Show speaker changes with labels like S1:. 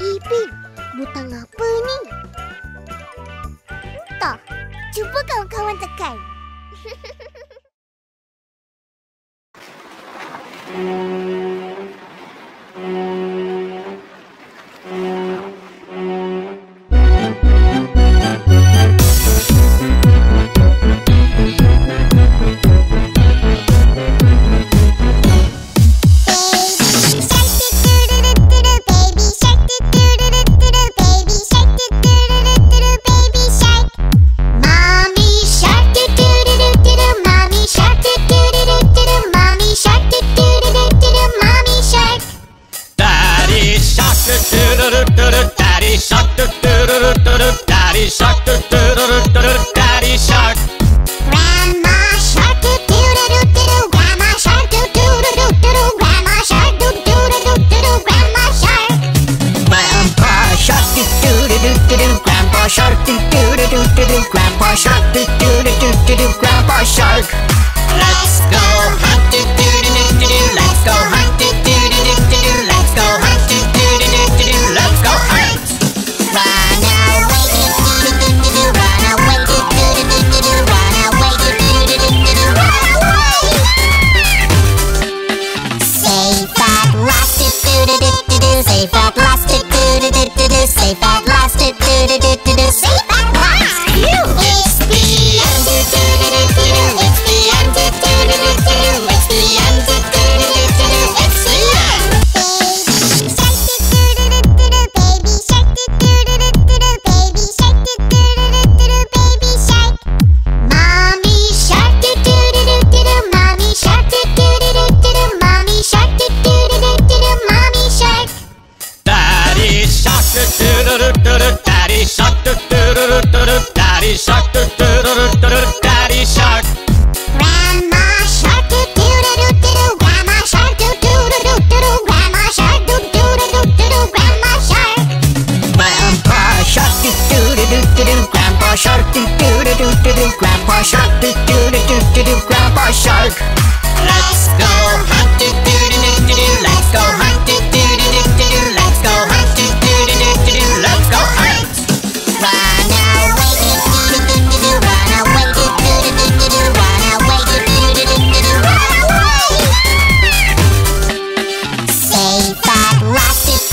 S1: Ipin, butang apa ni? Entah. Cuba kawan-kawan tekan.
S2: Daddy shark. Daddy shark. Daddy shark.
S1: Grandma shark. Grandma shark. Grandma shark. Grandma shark.
S3: Grandpa shark. Grandpa shark. Grandpa shark. Grandpa shark.
S2: daddy shark, daddy shark.
S3: Bad Rocket